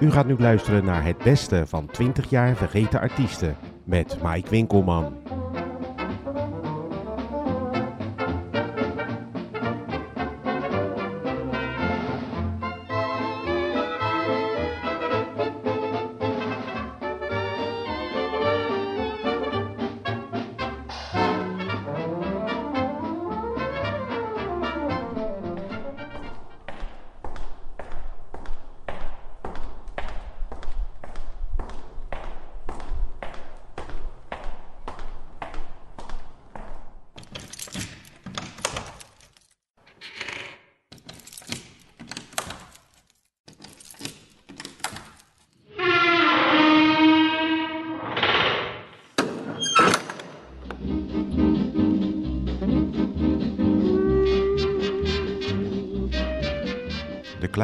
U gaat nu luisteren naar het beste van 20 jaar vergeten artiesten met Mike Winkelman.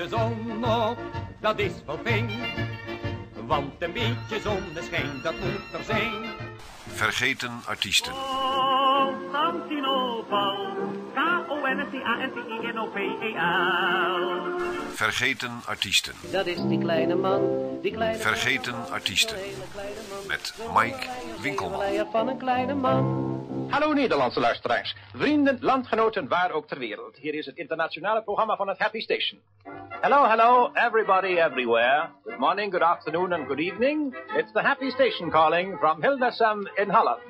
De zon op, dat is wel fijn. Want een beetje zonneschijn, dat moet er zijn. Vergeten artiesten. K-O-N-S-T-A-N-T-I-N-O-P-E-L. Vergeten artiesten. Dat is die kleine man, die kleine Vergeten man, artiesten. Met Mike Winkelman. Leier van een kleine man. Hallo Nederlandse luisteraars, vrienden, landgenoten, waar ook ter wereld. Hier is het internationale programma van het Happy Station. Hello, hello, everybody everywhere. Good morning, good afternoon and good evening. It's the Happy Station calling from Hildesheim in Holland.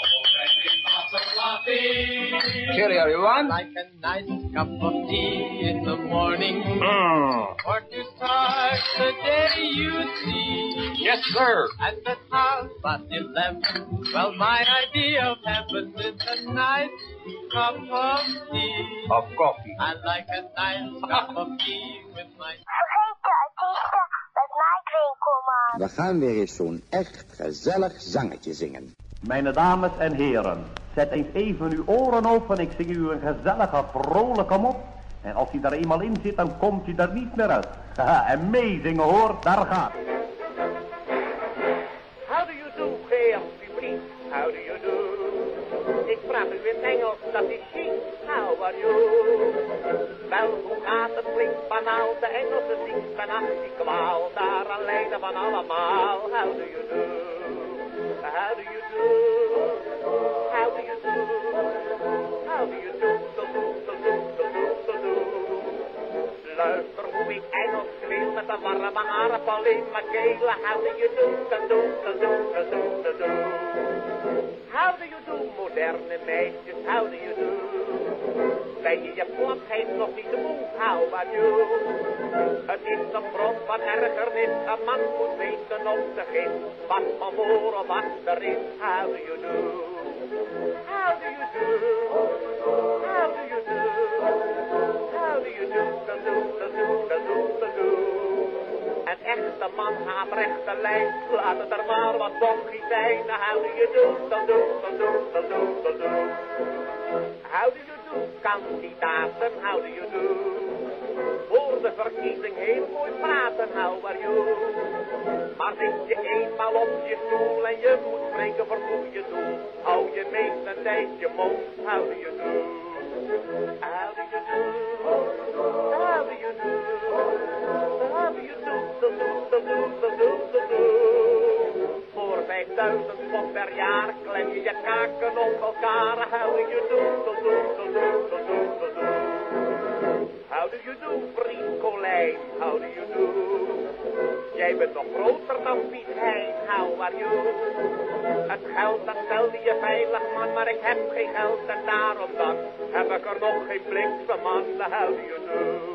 Cheerio, everyone. Like a nice cup of tea in the morning. Mm. Or to start the day you see. Yes, sir. At the half past eleven. Well, my idea of heaven is a nice cup of tea. Of coffee. I like a nice cup of tea with my. We gaan weer eens zo'n echt gezellig zangetje zingen. Mijn dames en heren, zet eens even uw oren open. Ik zing u een gezellige, vrolijke mop. En als hij daar eenmaal in zit, dan komt hij er niet meer uit. Haha, meezingen hoor, daar gaat. Warme aardappel in mijn kelen. How do you do? Do, do, do, do, do, do, do. How do you do, moderne meisjes? How do you do? Ben je je platheid nog niet moe? How are you? Het is een bron van ergernis. Een man moet weten op te gin. Wat van voor of achterin. How do you do? How do you do? How do you do? How do you do? Da do, da do, da do, da do. Echte man haat rechte lijn. Laat het er maar wat bochie zijn. How do you do? Da do, da do, da do, da do. How do you do? Kandidaten, how do you do? Voor de verkiezing heel mooi praten, how are you? Maar zit je eenmaal op je stoel en je moet spreken voor goede doel. Hou je meest een tijd je mond, how do you do? How do you do? How do you do? Voor 5000 pond per jaar klem je je kaken op elkaar. How do you do? Do, do, do, do, do, do, do. How do you do, vriend Colijn? How do you do? Jij bent nog groter dan Piet Hein. How are you? Het geld dat stelde je veilig man, maar ik heb geen geld en daarom dan heb ik er nog geen blikse man. How do you do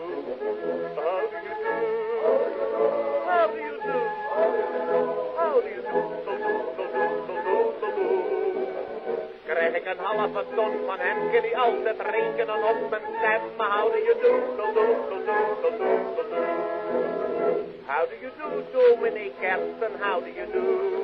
Krijg ik een halve ton van hem, kan hij altijd rekenen op mijn stem. How do you do? How do you do, dominee Kersten? How do you do?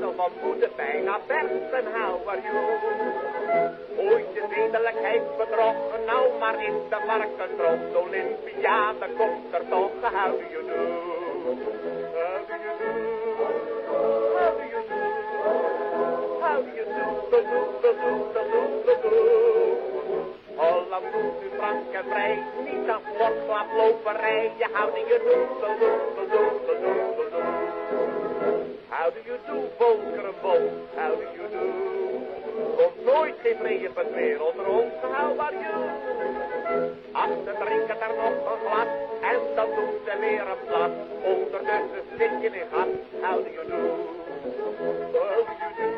Zal van moeder bijna bersten, how are you? Ooit je zedelijkheid bedrogen, nou maar in de varkensrok. De Olympiade komt er toch, how do you do? How do you do? How do you do? Do, do. Holland doet nu frank en vrij, niet aan sportklaaploperij. Je do. How do you do, Volkerenbol? How do you do? Komt nooit geen how are you? Ach, ze drinken er nog een glas en dan doen ze weer een plat. Ondertussen zit je in gat, how do you do? How do you do?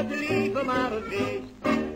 Maak dus van het leven maar een feest.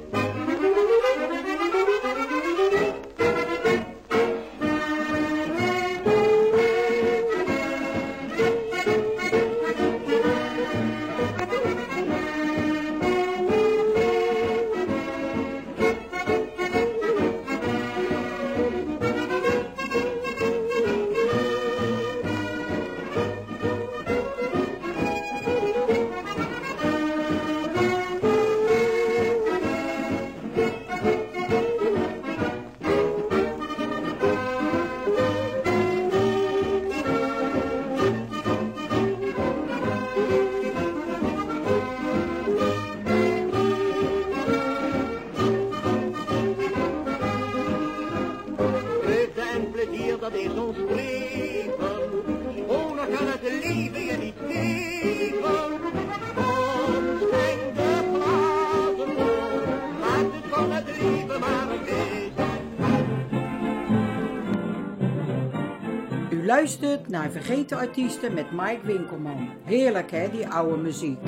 Naar Vergeten Artiesten met Mike Winkelman. Heerlijk hè, die oude muziek.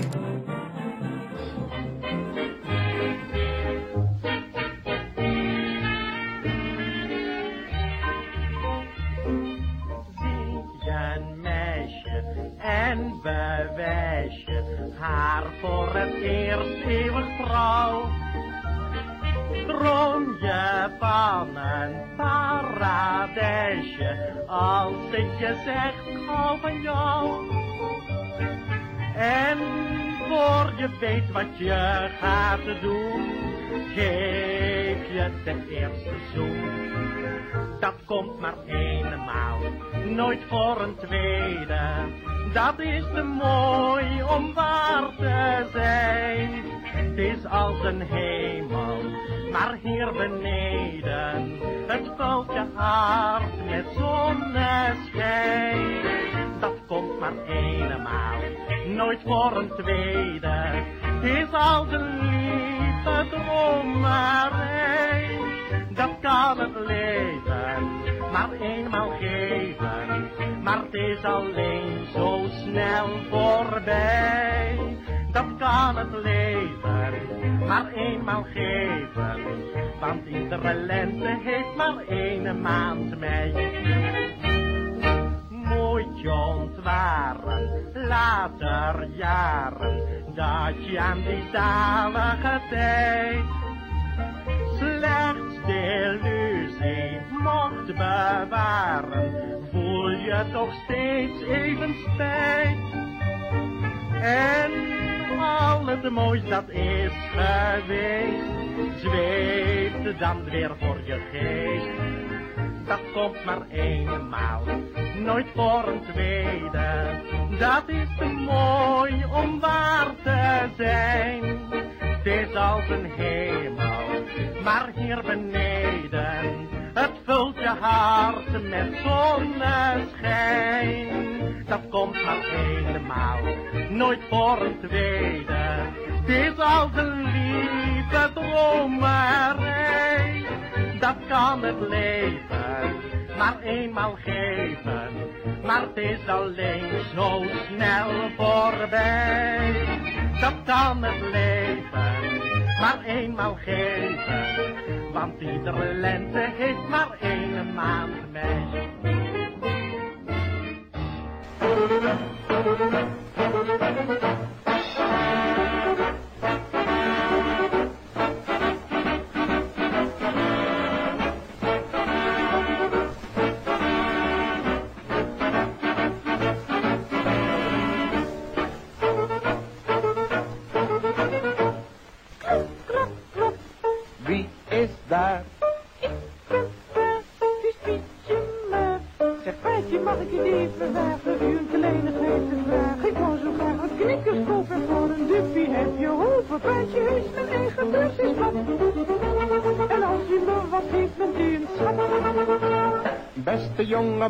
Ik je zeg, ik van jou. En voor je weet wat je gaat doen, geef je de eerste zoen. Dat komt maar eenmaal, nooit voor een tweede. Dat is te mooi om waar te zijn. Het is als een hemel, maar hier beneden. Het je hart met zonneschijn. Dat komt maar eenmaal, nooit voor een tweede. Is als een lieve dromerij. Dat kan het leven maar eenmaal geven, maar het is alleen zo snel voorbij. Dat kan het leven maar eenmaal geven, want iedere lente heeft maar één maand mei. Moet je ontwaren, later jaren, dat je aan die zalige tijd slechts de illusie mocht bewaren, voel je toch steeds even spijt. En al het moois dat is geweest, zweeft dan weer voor je geest. Dat komt maar eenmaal, nooit voor een tweede. Dat is te mooi om waar te zijn. Het is als een hemel, maar hier beneden. Het vult je hart met zonneschijn. Dat komt maar eenmaal, nooit voor een tweede. Het is als een lieve dromerij. Dat kan het leven maar eenmaal geven. Maar het is alleen zo snel voorbij. Dat kan het leven maar eenmaal geven. Want iedere lente heeft maar één maand mei.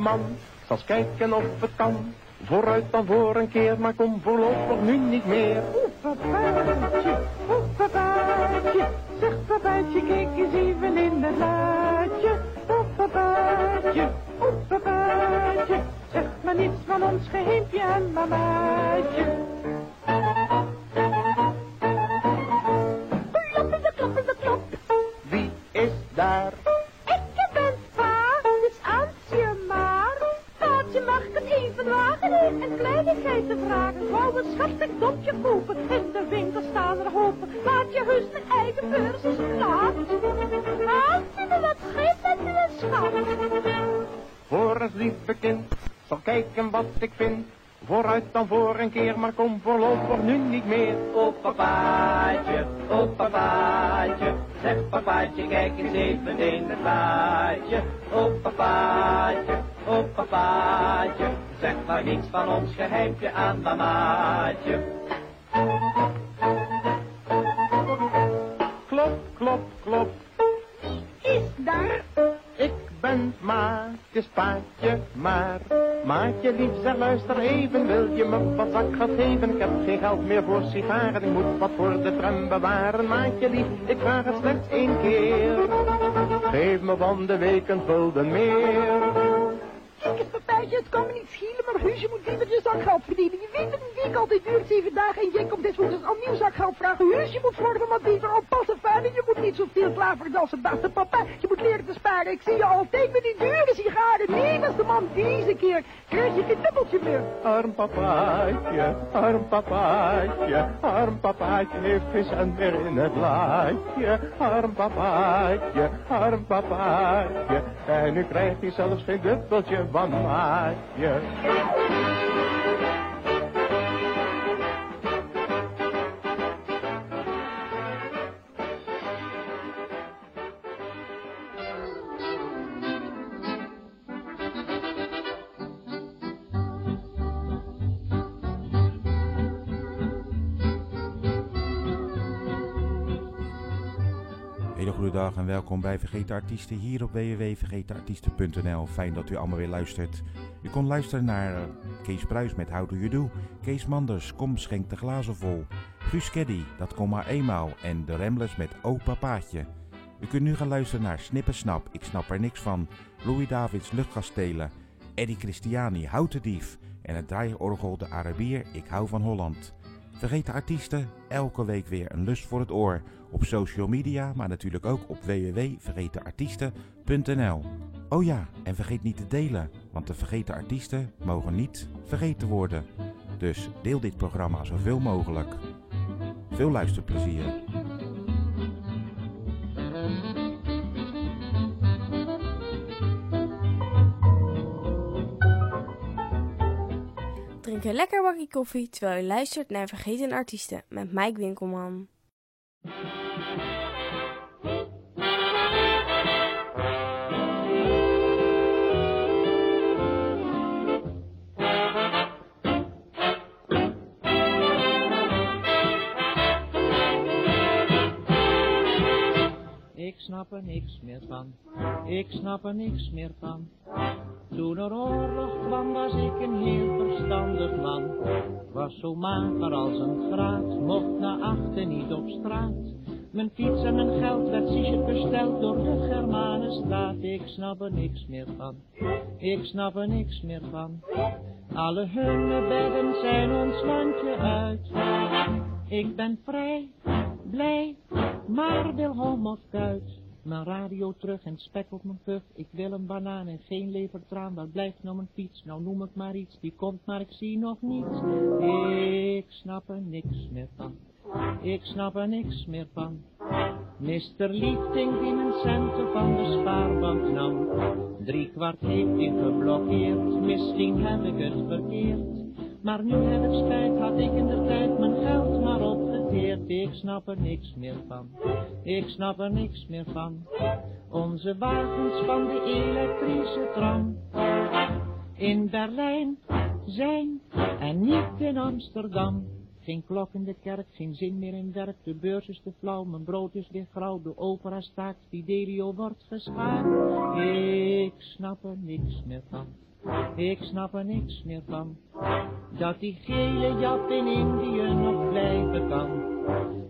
Man, zal kijken of het kan. Vooruit dan voor een keer, maar kom voorlopig nu niet meer. Oeh, papaatje, oeh. Zeg kijk eens even in het laadje. Oeh, papaatje, oeh. Zeg maar niets van ons geheimpje aan mamaatje. Wat ik vind. Vooruit dan voor een keer, maar kom voorlopig nu niet meer. O papaatje, o papaatje, zeg papaatje, kijk eens even in het laadje. O papaatje, o papaatje, zeg maar niets van ons geheimpje aan mamaatje. Klop, klop, klop, Is daar? ik ben maatjes paatje, maar. Maatje lief, zeg luister even, wil je me wat zakgeld geven? Ik heb geen geld meer voor sigaren, ik moet wat voor de tram bewaren. Maatje lief, ik vraag het slechts één keer. Geef me van de week een gulden meer. Papaatje, het kan me niet schelen, maar heus, je moet liever je zakgeld verdienen. Je weet dat een week altijd duurt, zeven dagen, en jij komt desnoods al nieuw zakgeld vragen. Heus, je moet zorgen wat beter oppassen, vader. Je moet niet zoveel klaverdassen beste papa. Je moet leren te sparen. Ik zie je altijd met die dure sigaren. Nee, beste man, deze keer krijg je geen dubbeltje meer. Arm papaatje, arm papaatje, arm papaatje heeft geen cent meer in het laadje. Arm papaatje, arm papaatje, en nu krijgt hij zelfs geen dubbeltje van maatje. Yeah. Welkom bij Vergeten Artiesten hier op www.vergetenartiesten.nl. Fijn dat u allemaal weer luistert. U kon luisteren naar eh, Kees Pruis met How Do You Do, Kees Manders, Kom Schenk de glazen vol, Guus Keddy, Dat kom maar eenmaal en de Ramblers met O Papaatje. U kunt nu gaan luisteren naar Snip en Snap, Ik snap er niks van, Louis Davids Luchtkastelen, Eddie Christiani, Houten Dief en het draaiorgel De Arabier, Ik hou van Holland. Vergeten artiesten, elke week weer een lust voor het oor. Op social media, maar natuurlijk ook op www.vergetenartiesten.nl. Oh ja, en vergeet niet te delen, want de vergeten artiesten mogen niet vergeten worden. Dus deel dit programma zoveel mogelijk. Veel luisterplezier. Drink een lekker bakje koffie terwijl je luistert naar Vergeten Artiesten met Mike Winkelman. Ik snap er niks meer van, ik snap er niks meer van. Toen er oorlog kwam was ik een heel verstandig man. Was zo mager als een graat, mocht naar achter niet op straat. Mijn fiets en mijn geld werd sicher besteld door de Germanenstaat. Ik snap er niks meer van, ik snap er niks meer van. Alle bedden zijn ons landje uit. Ik ben vrij, blij, maar wil hom of. Mijn radio terug en spek op mijn puf. Ik wil een banaan en geen levertraan. Wat blijft nou mijn fiets? Nou noem ik maar iets. Die komt maar ik zie nog niets. Ik snap er niks meer van. Ik snap er niks meer van. Mister Liefding die mijn centen van de spaarbank nam. Drie kwart heeft hij geblokkeerd. Misschien heb ik het verkeerd. Maar nu heb ik spijt, had ik in de tijd mijn geld maar Ik snap er niks meer van, ik snap er niks meer van. Onze wagens van de elektrische tram. In Berlijn zijn en niet in Amsterdam. Geen klok in de kerk, geen zin meer in werk, de beurs is te flauw, mijn brood is weer grauw, de opera staakt, Fidelio wordt geschaard. Ik snap er niks meer van. Ik snap er niks meer van, dat die gele jat in Indië nog blijven kan.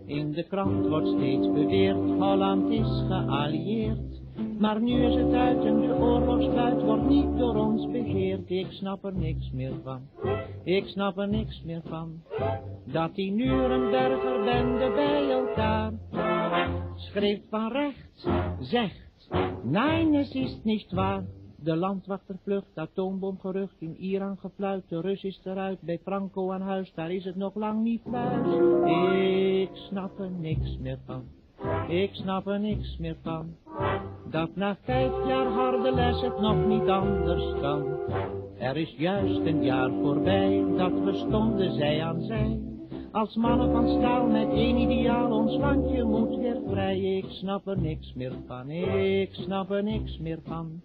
In de krant wordt steeds beweerd, Holland is geallieerd. Maar nu is het uit en de oorlogsfluit wordt niet door ons begeerd. Ik snap er niks meer van, ik snap er niks meer van. Dat die Nuremberger bende bij elkaar schreef van rechts, zegt, nein, es ist nicht wahr. De landwachter vlucht, atoomboomgerucht, in Iran gefluit, de Rus is eruit, bij Franco aan huis, daar is het nog lang niet thuis. Ik snap er niks meer van, ik snap er niks meer van, dat na vijf jaar harde les het nog niet anders kan. Er is juist een jaar voorbij, dat we stonden zij aan zij. Als mannen van staal met één ideaal, ons landje moet weer vrij. Ik snap er niks meer van, ik snap er niks meer van.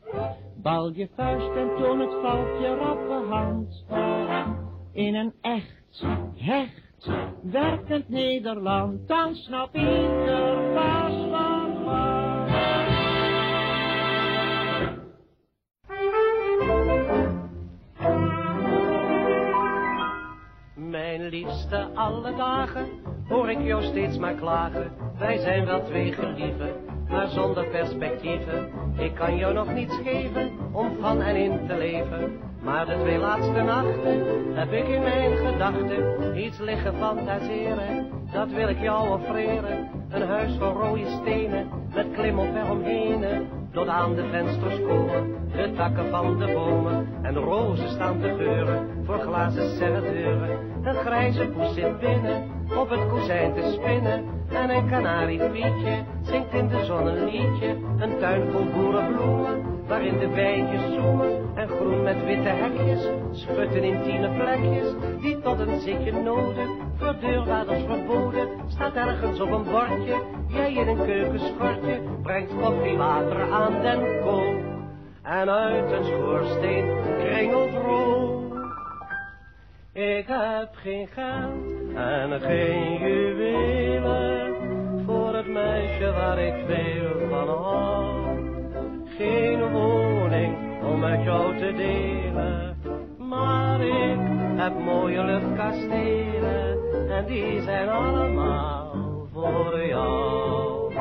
Bal je vuist en toon het valt je rappe hand. In een echt, hecht, werkend Nederland, dan snap ieder pas van Alle dagen hoor ik jou steeds maar klagen. Wij zijn wel twee gelieven, maar zonder perspectieven. Ik kan jou nog niets geven om van en in te leven. Maar de twee laatste nachten heb ik in mijn gedachten iets liggen fantaseren. Dat wil ik jou offreren. Een huis van rode stenen met klimop eromheen. Tot aan de vensters komen de takken van de bomen. En rozen staan te geuren voor glazen serredeuren. Een grijze poes zit binnen op het kozijn te spinnen. En een kanariepietje zingt in de zon een liedje. Een tuin vol boerenbloemen waarin de bijtjes zoemen. En groen met witte hekjes schutten in tiene plekjes. Die tot een zitje noden voor deurwaarders verboden. Staat ergens op een bordje, jij in een keukenschortje. Brengt koffie, water aan den kook. En uit een schoorsteen kringelt rook. Ik heb geen geld en geen juwelen voor het meisje waar ik veel van hou. Geen woning om met jou te delen, maar ik heb mooie luchtkastelen en die zijn allemaal voor jou.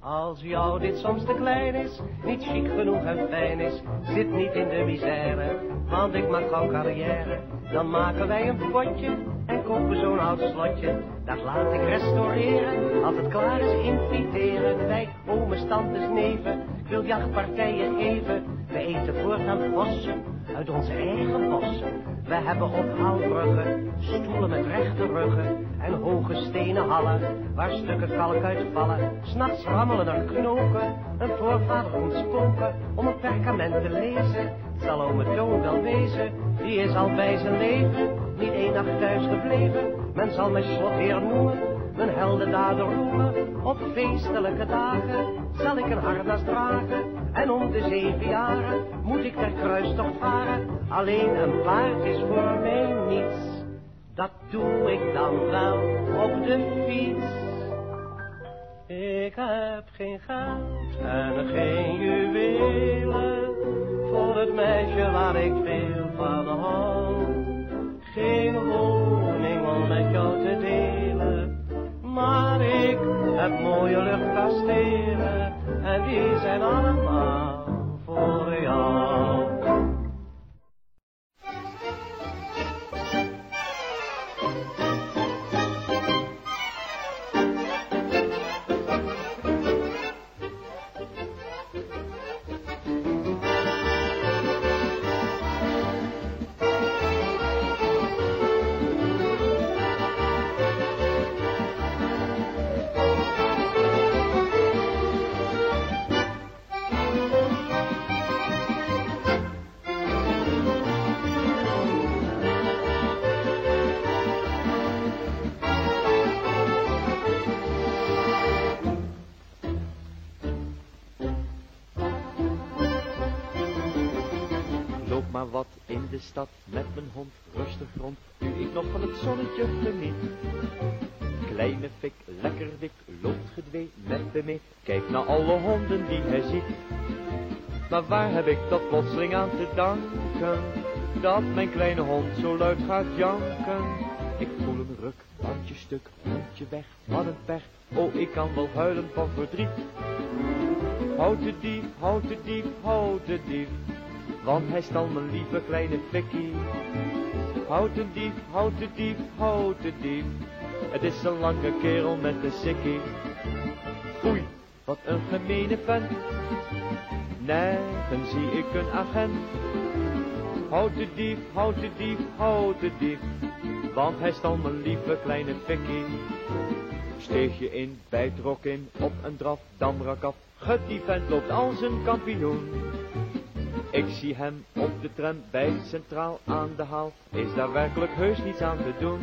Als jou dit soms te klein is, niet chic genoeg en fijn is, zit niet in de misère, want ik maak gauw carrière. Dan maken wij een potje en kopen zo'n oud slotje. Dat laat ik restaureren, als het klaar is inviteren. Wij, ooms, tantes, neven, ik wil jachtpartijen geven. We eten voortaan vossen uit onze eigen bossen. We hebben op houtbruggen, stoelen met rechte ruggen en hoge stenen hallen, waar stukken kalk uitvallen. S'nachts rammelen er knoken, een voorvader komt spoken om een perkament te lezen. Het zal ome Toon wel wezen, die is al bij zijn leven, niet één nacht thuis gebleven. Men zal mij slotheer noemen, mijn heldendaden roemen. Op feestelijke dagen zal ik een harnas dragen. En om de zeven jaren moet ik ter kruistocht varen. Alleen een paard is voor mij niets. Dat doe ik dan wel op de fiets. Ik heb geen geld en geen juwelen voor het meisje waar ik veel van hou. Geen woning om met jou te delen, maar ik heb mooie luchtkastelen en die zijn allemaal voor jou. Stad met mijn hond rustig rond, nu ik nog van het zonnetje geniet. Kleine fik, lekker dik, loopt gedwee met me mee, kijk naar alle honden die hij ziet. Maar waar heb ik dat plotseling aan te danken, dat mijn kleine hond zo luid gaat janken? Ik voel een ruk, bandje stuk, hondje weg, wat een pech, oh ik kan wel huilen van verdriet. Houd de dief, houd de dief, houd de dief. Want hij stal mijn lieve kleine fikkie. Houd de dief, houd de dief, houd de dief. Het is een lange kerel met een sikkie. Oei, wat een gemene vent. Nergens zie ik een agent. Houd de dief, houd de dief, houd de dief. Want hij stal mijn lieve kleine fikkie. Steeg je in, bijt rok in, op een draf, dan rak af. Gut, die vent loopt als een kampioen. Ik zie hem op de tram bij Centraal aan de haal. Is daar werkelijk heus niets aan te doen?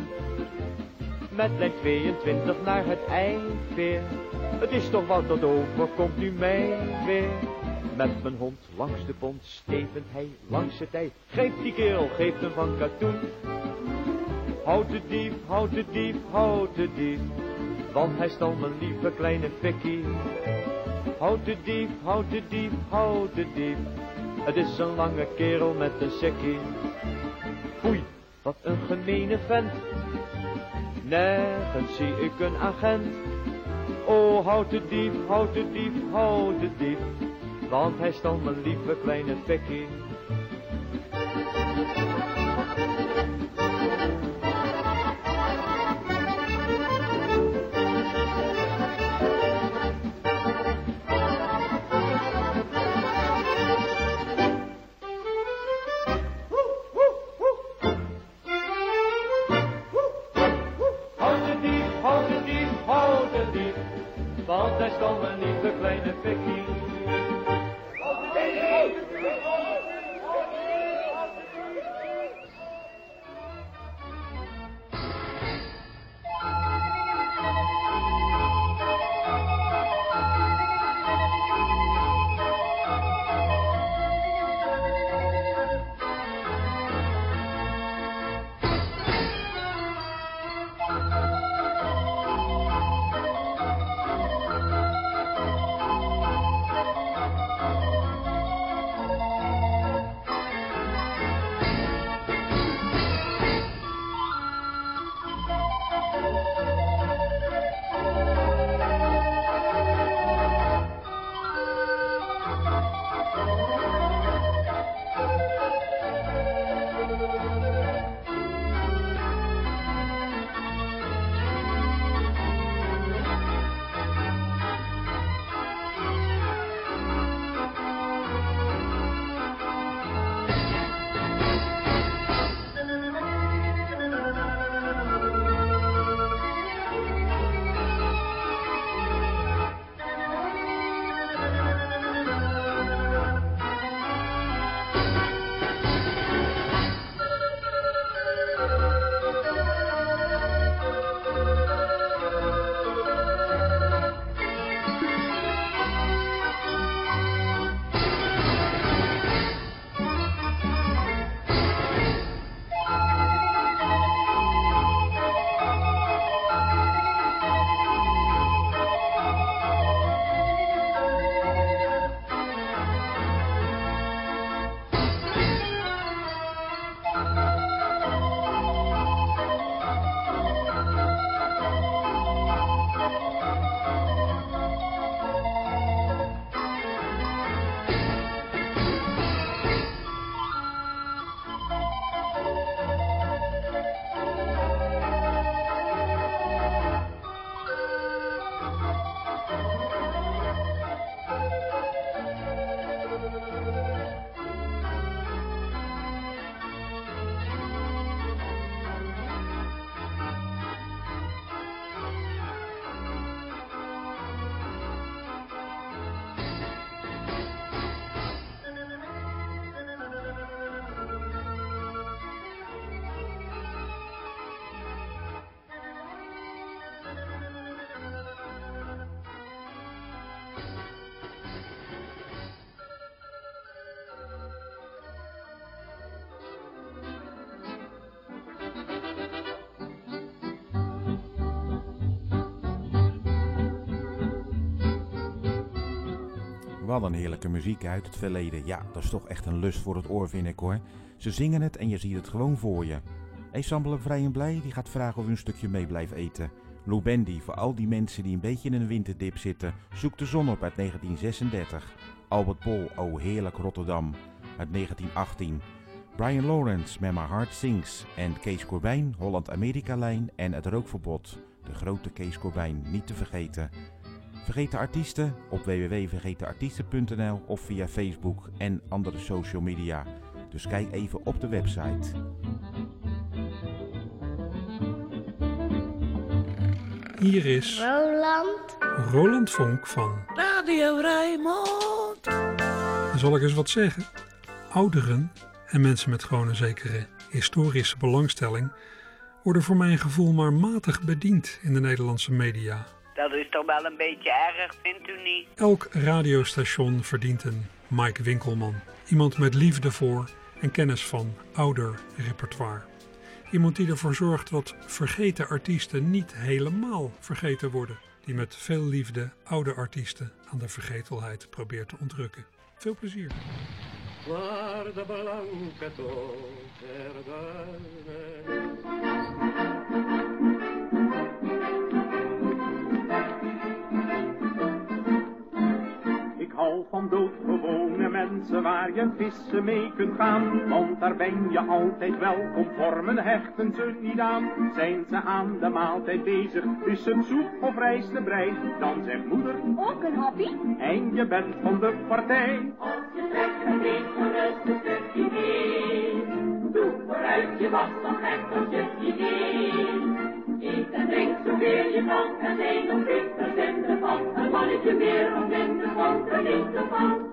Met lijn 22 naar het eindveer. Het is toch wat dat overkomt nu mij weer. Met mijn hond langs de pont stevend hij langs het ei. Geef die kerel, geef hem van katoen. Houd de dief, houd de dief, houd de dief. Want hij stal mijn lieve kleine fikkie. Houd de dief, houd de dief, houd de dief. Het is een lange kerel met een sekkie. Oei, wat een gemene vent. Nergens zie ik een agent. Oh, houd de dief, houd de dief, houd de dief. Want hij stal mijn lieve kleine fikkie. Wat een heerlijke muziek uit het verleden. Ja, dat is toch echt een lust voor het oor, vind ik hoor. Ze zingen het en je ziet het gewoon voor je. Ensemble Vrij en Blij die gaat vragen of u een stukje mee blijft eten. Lou Bendy, voor al die mensen die een beetje in een winterdip zitten, zoek de zon op uit 1936. Albert Bol, Oh Heerlijk Rotterdam, uit 1918. Brian Lawrence, met My Heart Sings. En Kees Corbijn, Holland-Amerika-lijn en Het Rookverbod. De grote Kees Corbijn, niet te vergeten. Vergeten artiesten op www.vergetenartiesten.nl of via Facebook en andere social media. Dus kijk even op de website. Hier is Roland. Roland Vonk van. Radio Rijnmond. Dan zal ik eens wat zeggen. Ouderen en mensen met gewoon een zekere historische belangstelling worden voor mijn gevoel maar matig bediend in de Nederlandse media. Dat is toch wel een beetje erg, vindt u niet? Elk radiostation verdient een Mike Winkelman. Iemand met liefde voor en kennis van ouder repertoire. Iemand die ervoor zorgt dat vergeten artiesten niet helemaal vergeten worden. Die met veel liefde oude artiesten aan de vergetelheid probeert te ontrukken. Veel plezier. Guarda hou van doodgewone mensen waar je vissen mee kunt gaan. Want daar ben je altijd welkom, vormen hechten ze niet aan. Zijn ze aan de maaltijd bezig, is het soep of rijst de brei. Dan zegt moeder, Ook een hobby? en je bent van de partij. Als je trekt een week gerust een stukje meer. Doe vooruit je was nog net als je idee en drink zo keer je van en een op zit en de van. Een mannetje meer om in de van, er niet de van.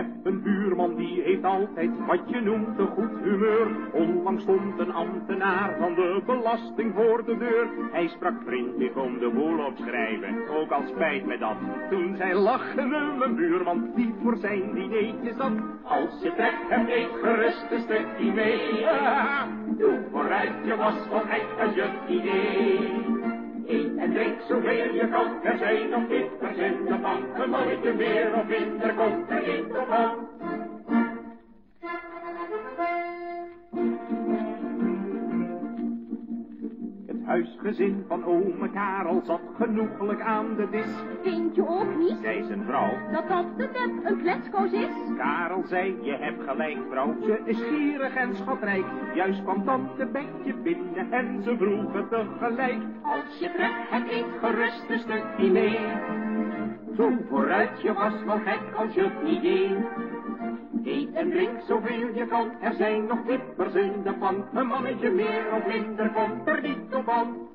Heb een buurman die heeft altijd wat je noemt een goed humeur. Onlangs stond een ambtenaar van de belasting voor de deur. Hij sprak vriendelijk om de boel opschrijven, ook al spijt me dat. Toen zei lachende mijn buurman die voor zijn dineetje zat. Als je trekt hem eet gerust een stukje mee. Ah, doe vooruit, je was wel gek als je idee. Eet en drink zoveel je kan, er zijn nog kippers in de pan. Een mannetje meer of minder komt er niet op aan. Huisgezin van ome Karel zat genoeglijk aan de dis. Vind je ook niet Zei zijn vrouw. dat dat de dep een kletskoos is? Karel zei, je hebt gelijk vrouw, ze is gierig en schatrijk. Juist kwam tante Betje binnen en ze vroegen tegelijk. Als je trekt, het eet gerust een stukje mee. Zo vooruit, je was wel gek als je het niet deed. Eet en drink zoveel je kan, er zijn nog kippers in de pan. Een mannetje meer of minder komt er niet op aan.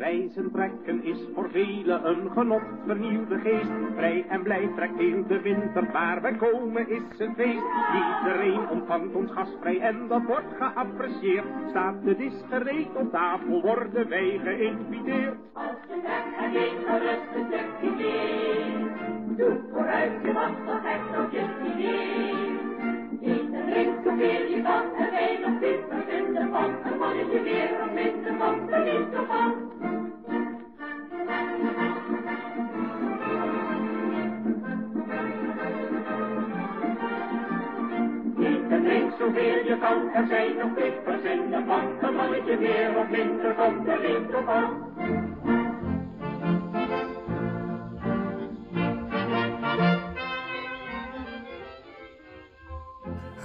Reizen trekken is voor velen een genot, vernieuwde geest. Vrij en blij trekt heel de winter, waar wij komen is een feest. Iedereen ontvangt ons gastvrij en dat wordt geapprecieerd. Staat de dis gereed op tafel, worden wij geïnviteerd. Als je trekt en eet gerust een stukje mee. Doe vooruit, je gek als je idee drink een beetje van, en wijn of dit, we vinden van, een mannetje weer, of minder van, geniet ervan. Niet te drink zoveel je kan, er zijn nog blikkers in de pan. een mannetje meer of minder van, geniet ervan.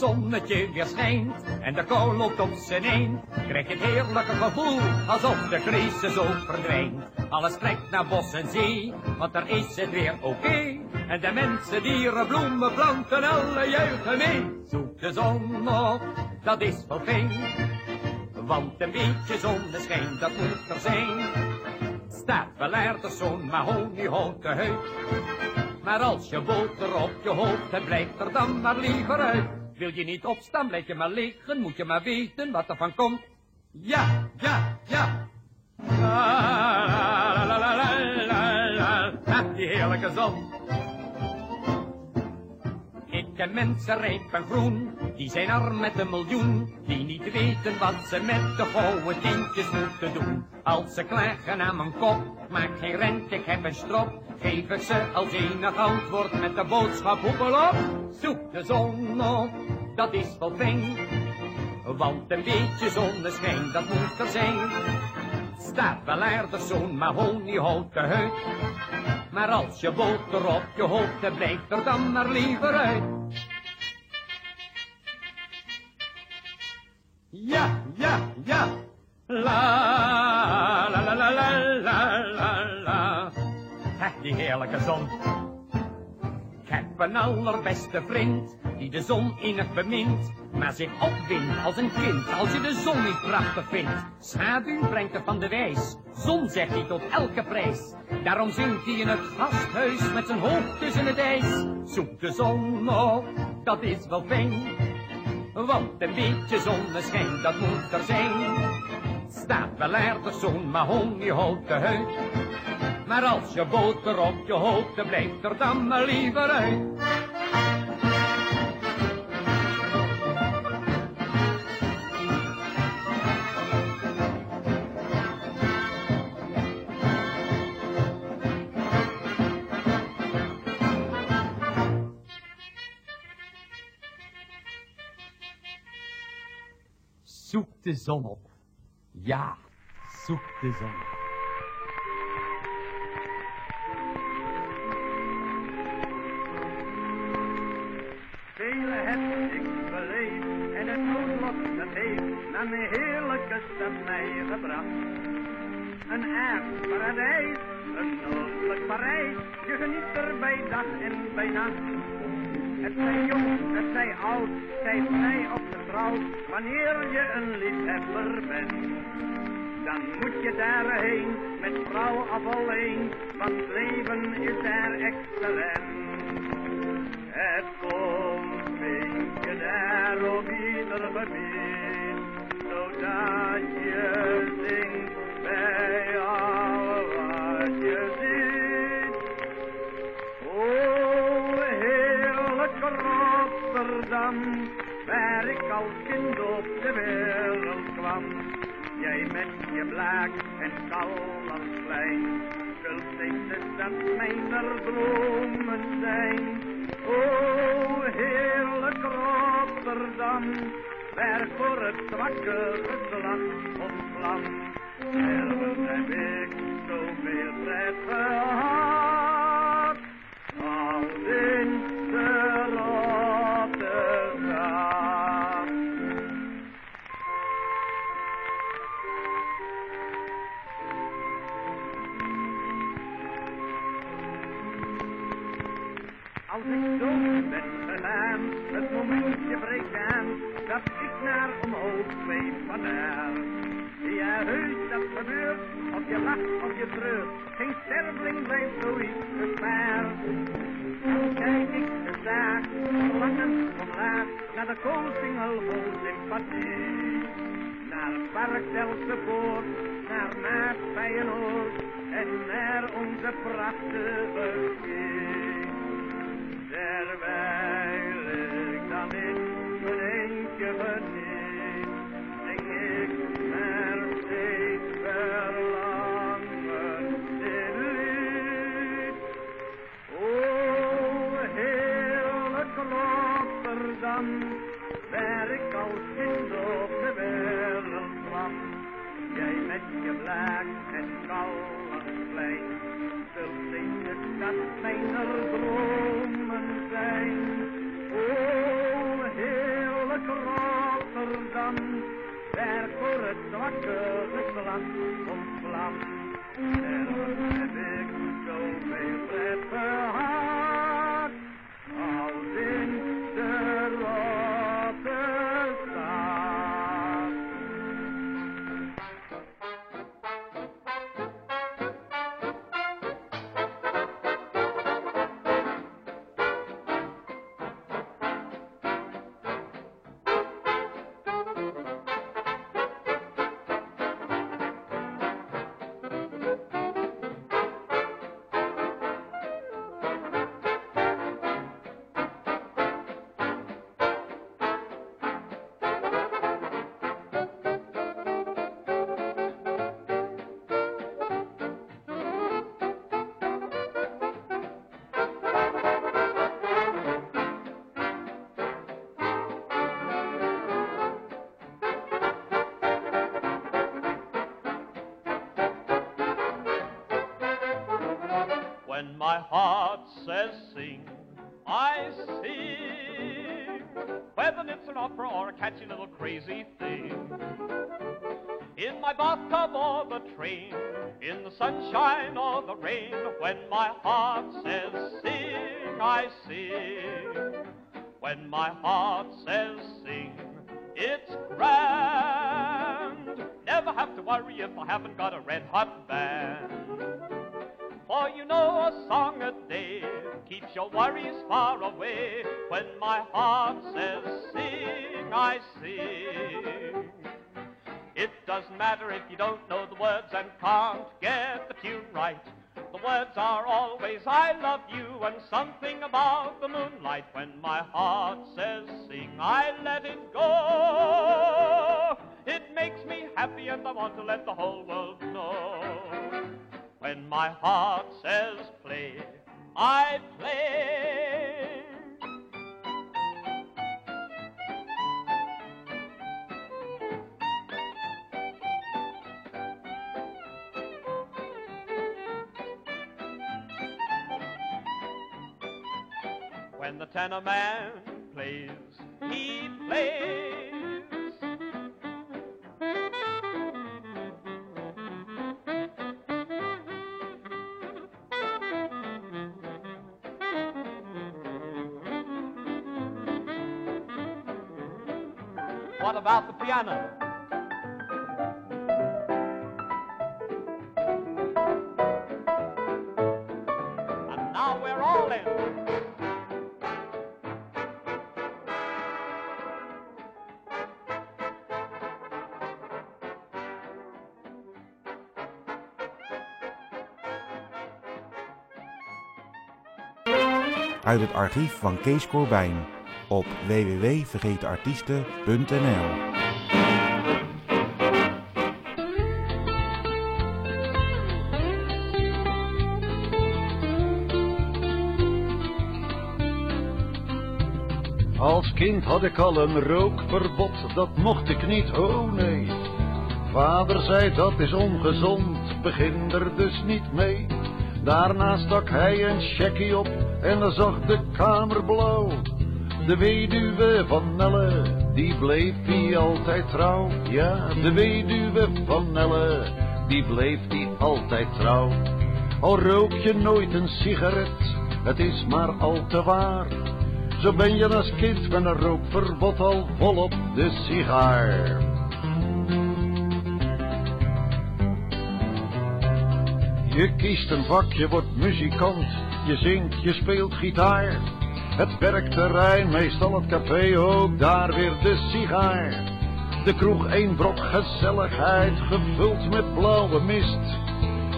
Zonnetje weer schijnt en de kou loopt op zijn een, krijg je het heerlijke gevoel alsof de crisis ook verdwijnt. Alles trekt naar bos en zee, want daar is het weer oké. En de mensen, dieren, bloemen, planten, alle juichen mee. Zoek de zon op, dat is wel fijn. Want een beetje zonneschijn, dat moet er zijn. Staat wel ergens zo'n mahoniehouten huid. Maar als je boter op je hoofd hebt, blijft er dan maar liever uit. Wil je niet opstaan, blijf je maar liggen, moet je maar weten wat er van komt. Ja, ja, ja. La, la, la. Ha, die heerlijke zon. Ik ken mensen rijp en groen, die zijn arm met een miljoen, die niet weten wat ze met de gouden tientjes moeten doen. Als ze klagen aan mijn kop, maak geen rent, ik heb een strop, geef ik ze als enig antwoord met de boodschap hoepel op. Zoek de zon op, dat is wel fijn, want een beetje zonneschijn, dat moet er zijn. Staat wel aardig zo'n mahoniehouten huid, maar als je boter op je hoofd hebt, blijft er dan maar liever uit. Ja, ja, ja. La, zon. Ik heb een allerbeste vriend, die de zon innig bemint, maar zich opwindt als een kind, als je de zon niet prachtig vindt. Schaduw brengt er van de wijs, zon zegt hij tot elke prijs. Daarom zingt hij in het gasthuis met zijn hoofd tussen het ijs. Zoek de zon op, dat is wel fijn. Want een beetje zonneschijn, dat moet er zijn. Staat wel aardig zo'n mahoniehouten huid. Maar als je boter op je hoofd, dan blijft er dan maar liever uit. Zoek de zon op. Ja, zoek de zon. Mijn heerlijke stad mij gebracht. Een aardparadijs, een noordelijk Parijs, je geniet er bij dag en bij nacht. Het zij jong, het zij oud, zij vrij of getrouwd, wanneer je een liefhebber bent. Dan moet je daarheen, met vrouw of alleen, want leven is daar excellent. Het komt, vind je daar op ieder gebied, zodat je zingt bij al wat je ziet. O, heerlijk Rotterdam, waar ik als kind op de wereld kwam. Jij met je blaak en kalmersplein, zult steeds de stad mijner dromen zijn. O, heerlijk Rotterdam, waar voor het zwakke geslacht ontvlam. Ergens heb ik of je treurt, geen sterveling blijft zoiets gespaard. Dan kijk ik de zaak, lachend omlaag, naar de koolsingel vol sympathie. Naar het park Delftsepoort, naar Maas Feyenoord en naar onze prachtige ski. Terwijl ik dan in mijn eentje Waar ik als kind op de wereld kwam. Jij met je blaak en kalmersplein, zult in de stad mijner dromen zijn. O, heerlijk Rotterdam, waar voor het zwakke When my heart says sing, it's grand. Never have to worry if I haven't got a red hot band. For you know a song a day keeps your worries far away. When my heart says sing, I sing. It doesn't matter if you don't know the words and can't get the tune right. The words are always I love you and something about the moonlight. When my heart says sing, I let it go. It makes me happy and I want to let the whole world know. When my heart says play, I play. Tenor man plays, he plays. What about the piano? Uit het archief van Kees Corbijn op www.vergetenartiesten.nl Als kind had ik al een rookverbod, dat mocht ik niet, oh nee. Vader zei dat is ongezond, begin er dus niet mee. Daarna stak hij een checkie op en dan zag de kamer blauw. De weduwe van Nelle, die bleef die altijd trouw. Ja, de weduwe van Nelle, die bleef die altijd trouw. Al rook je nooit een sigaret, het is maar al te waar. Zo ben je als kind met een rookverbod al volop de sigaar. Je kiest een vak, je wordt muzikant, je zingt, je speelt gitaar. Het werkterrein, meestal het café, ook daar weer de sigaar. De kroeg één brok gezelligheid, gevuld met blauwe mist.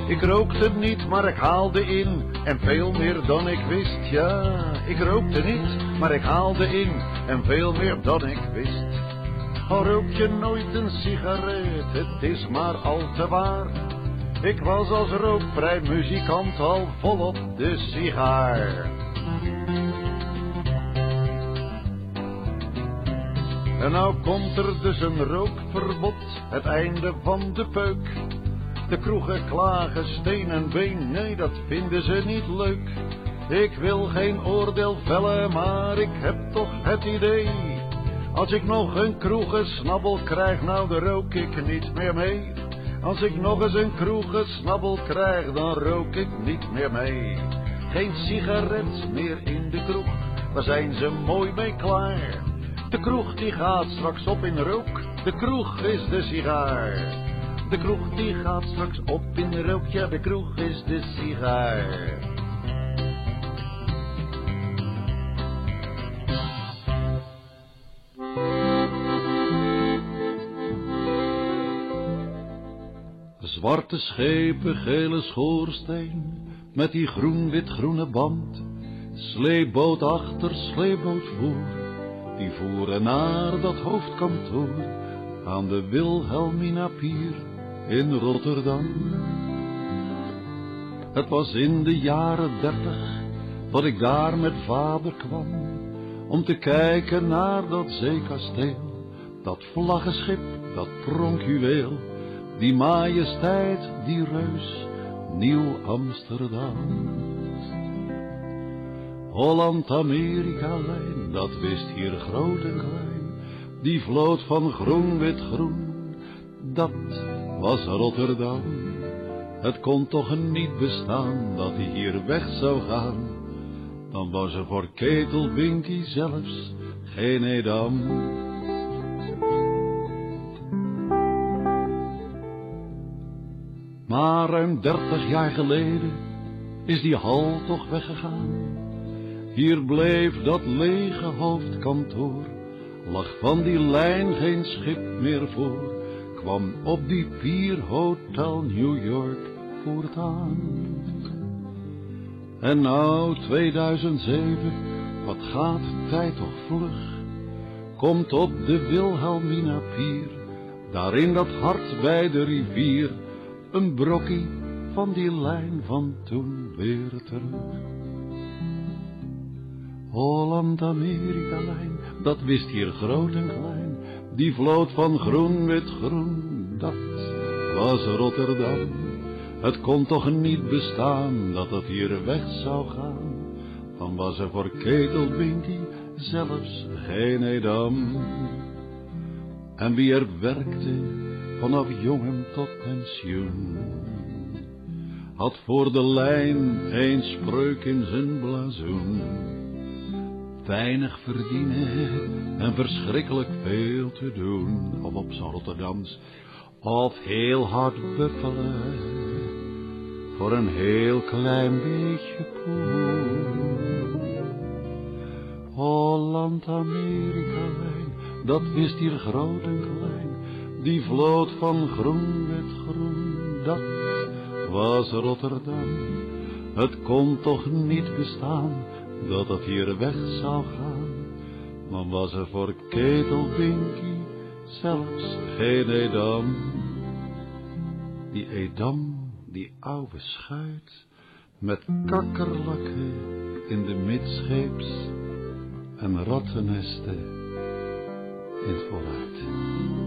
Ik rookte niet, maar ik haalde in, en veel meer dan ik wist. Ja, ik rookte niet, maar ik haalde in, en veel meer dan ik wist. Al rook je nooit een sigaret, het is maar al te waar. Ik was als rookvrij muzikant al volop de sigaar. En nou komt er dus een rookverbod, het einde van de peuk. De kroegen klagen steen en been, nee dat vinden ze niet leuk. Ik wil geen oordeel vellen, maar ik heb toch het idee. Als ik nog een kroegensnabbel krijg, nou dan rook ik niet meer mee. Als ik nog eens een kroegensnabbel krijg, dan rook ik niet meer mee. Geen sigaret meer in de kroeg, daar zijn ze mooi mee klaar. De kroeg die gaat straks op in rook, de kroeg is de sigaar. De kroeg die gaat straks op in rook, ja de kroeg is de sigaar. Zwarte schepen, gele schoorsteen, met die groen-wit-groene band. Sleeboot achter, sleeboot voor, die voeren naar dat hoofdkantoor aan de Wilhelmina Pier in Rotterdam. Het was in de jaren dertig dat ik daar met vader kwam, om te kijken naar dat zeekasteel, dat vlaggenschip, dat pronkjuweel, die majesteit, die reus, Nieuw Amsterdam. Holland-Amerika-lijn, dat wist hier groot en klein, die vloot van groen-wit-groen, dat was Rotterdam. Het kon toch niet bestaan dat hij hier weg zou gaan, dan was er voor Ketelbinkie zelfs geen Edam. Maar ruim dertig jaar geleden is die hal toch weggegaan. Hier bleef dat lege hoofdkantoor, lag van die lijn geen schip meer voor, kwam op die pier Hotel New York voortaan. En nou 2007, wat gaat tijd toch vlug, komt op de Wilhelmina pier, daar in dat hart bij de rivier, een brokkie van die lijn van toen weer terug. Holland-Amerika-lijn, dat wist hier groot en klein, die vloot van groen-wit-groen, dat was Rotterdam. Het kon toch niet bestaan dat het hier weg zou gaan, dan was er voor Ketelbinkie zelfs geen Edam. En wie er werkte vanaf jongen tot pensioen, had voor de lijn een spreuk in zijn blazoen. Weinig verdienen en verschrikkelijk veel te doen, of op zo'n Rotterdams, of heel hard buffelen voor een heel klein beetje poen. Holland, Amerika, lijn, dat wist hier groot en klein. Die vloot van groen werd groen, dat was Rotterdam. Het kon toch niet bestaan dat het hier weg zou gaan. Dan was er voor Ketelbinkie zelfs geen Edam. Die Edam die oude schuit met kakkerlakken in de midscheeps en rattennesten in het.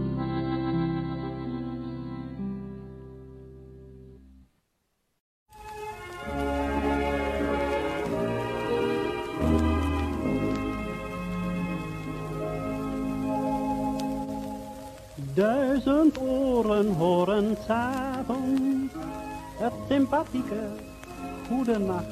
Duizend oren horen s'avonds het sympathieke goede nacht.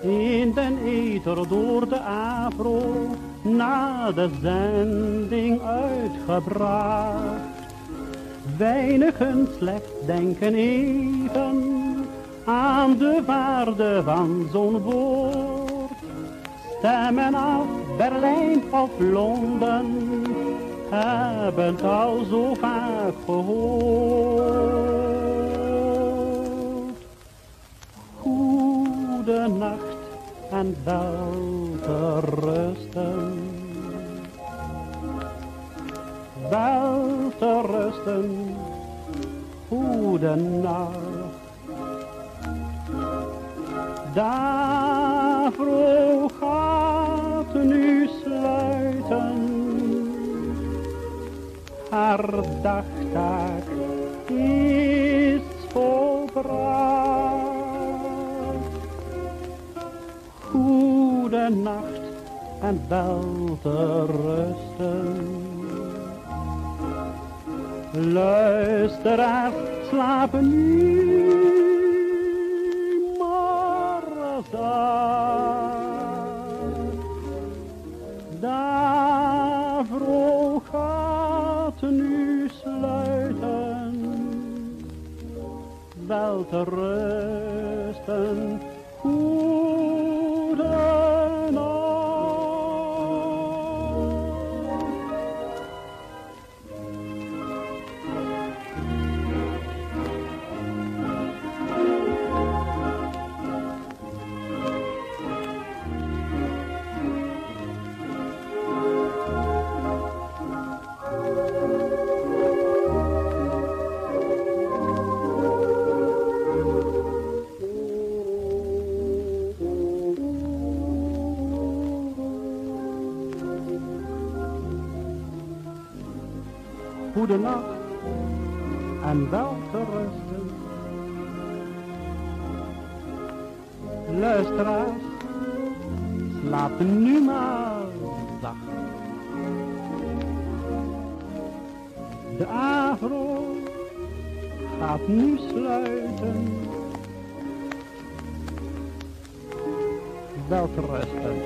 In den ether door de afro na de zending uitgebracht. Weinigen slechts denken even aan de waarde van zo'n woord. Stemmen af Berlijn of Londen hebben het al zo vaak gehoord. Goede nacht en wel te rusten. Wel te rusten, goede nacht. Daarvoor gaat nu sluiten haar dagtaak is volbracht. Goede nacht en wel te rusten. Luisteraars slapen nu Daarvoor gaat nu sluiten, wel te rusten, Goede en wel te rusten. Luisteraars, slaap nu maar zacht. De avro gaat nu sluiten. Wel te.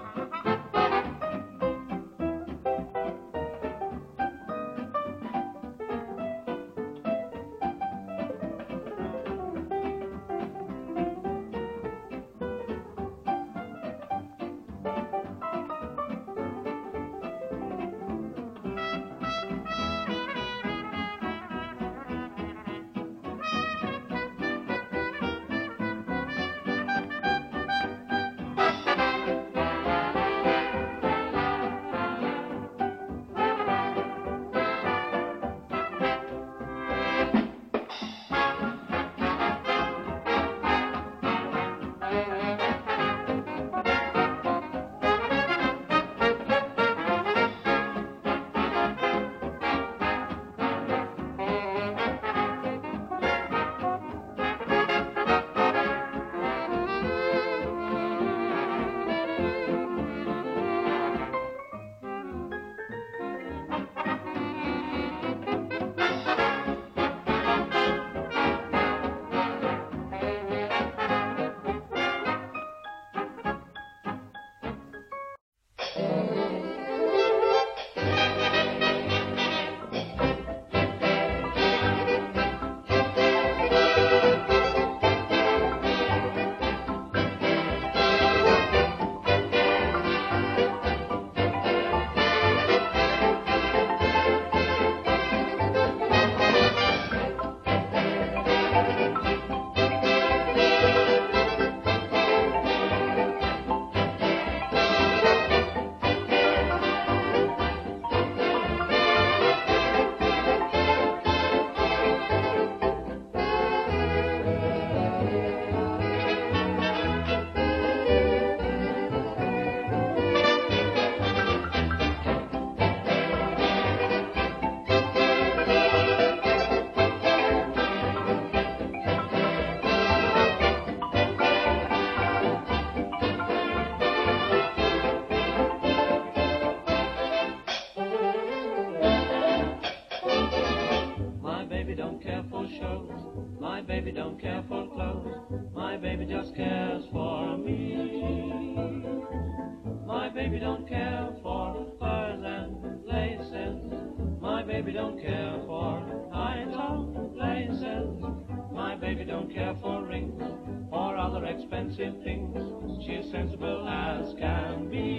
Expensive things. She's sensible as can be.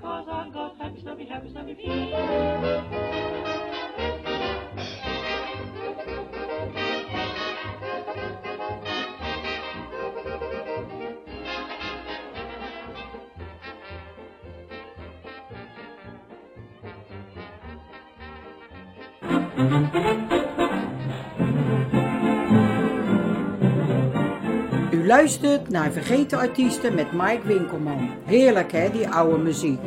Cause I've got happy, snappy, happy, snappy feet. luistert naar Vergeten Artiesten met Mike Winkelman. Heerlijk hè, die oude muziek.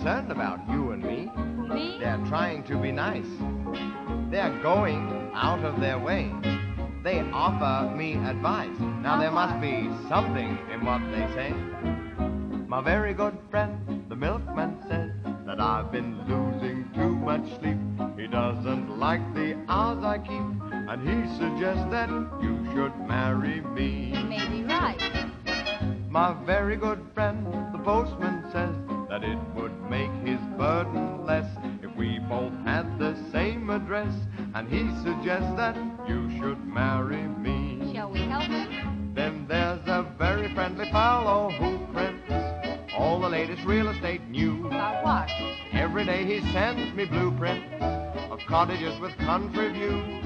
Concerned about you and me. Me? They're trying to be nice. They're going out of their way. They offer me advice. Now there must be something in what they say. My very good friend, the milkman says that I've been losing too much sleep. He doesn't like the hours I keep, and he suggests that you should marry me. He may be right. My very good friend, the postman says that it suggests that you should marry me. Shall we help him? Then there's a very friendly fellow who prints all the latest real estate news. About what? Every day he sends me blueprints of cottages with country views.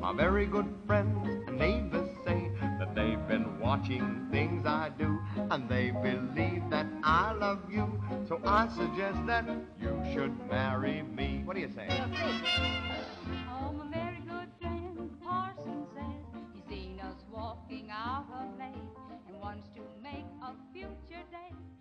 My very good friends and neighbors say that they've been watching things I do, and they believe that I love you. So I suggest that you should marry me. What do you say? Oh, walking out of late and wants to make a future date.